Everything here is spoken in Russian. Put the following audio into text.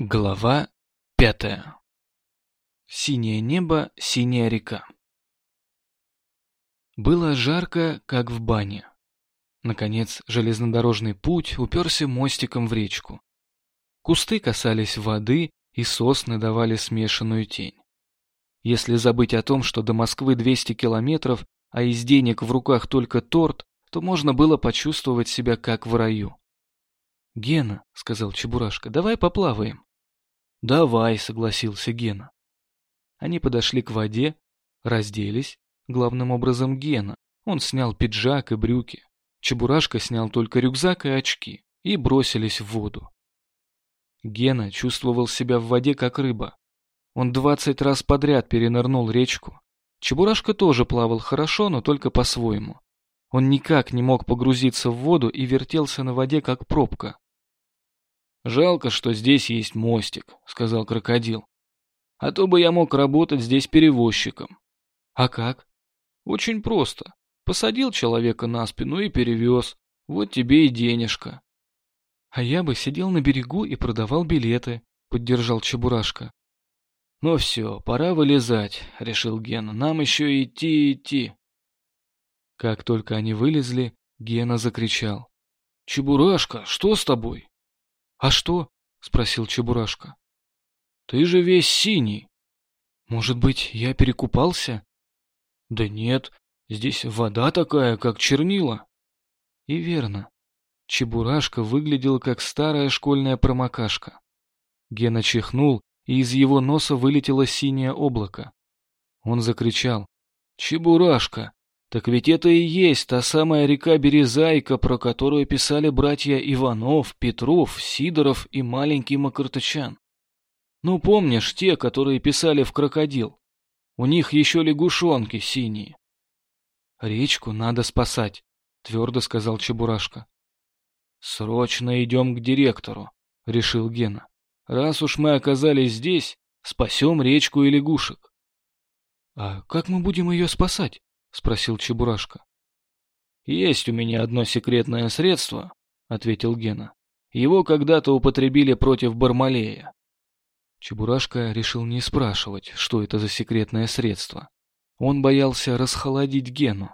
Глава пятая. Синее небо, синяя река. Было жарко, как в бане. Наконец, железнодорожный путь уперся мостиком в речку. Кусты касались воды, и сосны давали смешанную тень. Если забыть о том, что до Москвы 200 километров, а из денег в руках только торт, то можно было почувствовать себя как в раю. «Гена», — сказал Чебурашка, — «давай поплаваем». «Давай», — согласился Гена. Они подошли к воде, разделись, главным образом Гена. Он снял пиджак и брюки. Чебурашка снял только рюкзак и очки и бросились в воду. Гена чувствовал себя в воде как рыба. Он двадцать раз подряд перенырнул речку. Чебурашка тоже плавал хорошо, но только по-своему. Он никак не мог погрузиться в воду и вертелся на воде как пробка. «Жалко, что здесь есть мостик», — сказал крокодил. «А то бы я мог работать здесь перевозчиком». «А как?» «Очень просто. Посадил человека на спину и перевез. Вот тебе и денежка». «А я бы сидел на берегу и продавал билеты», — поддержал Чебурашка. «Ну все, пора вылезать», — решил Гена. «Нам еще идти идти». Как только они вылезли, Гена закричал. «Чебурашка, что с тобой?» «А что?» — спросил Чебурашка. «Ты же весь синий». «Может быть, я перекупался?» «Да нет, здесь вода такая, как чернила». И верно. Чебурашка выглядел как старая школьная промокашка. Гена чихнул, и из его носа вылетело синее облако. Он закричал. «Чебурашка, так ведь это и есть та самая река Березайка, про которую писали братья Иванов, Петров, Сидоров и маленький Макартычан. Ну, помнишь, те, которые писали в крокодил? У них еще лягушонки синие. Речку надо спасать, твердо сказал Чебурашка. Срочно идем к директору, решил Гена. Раз уж мы оказались здесь, спасем речку и лягушек. А как мы будем ее спасать? — спросил Чебурашка. «Есть у меня одно секретное средство», — ответил Гена. «Его когда-то употребили против Бармалея». Чебурашка решил не спрашивать, что это за секретное средство. Он боялся расхолодить Гену.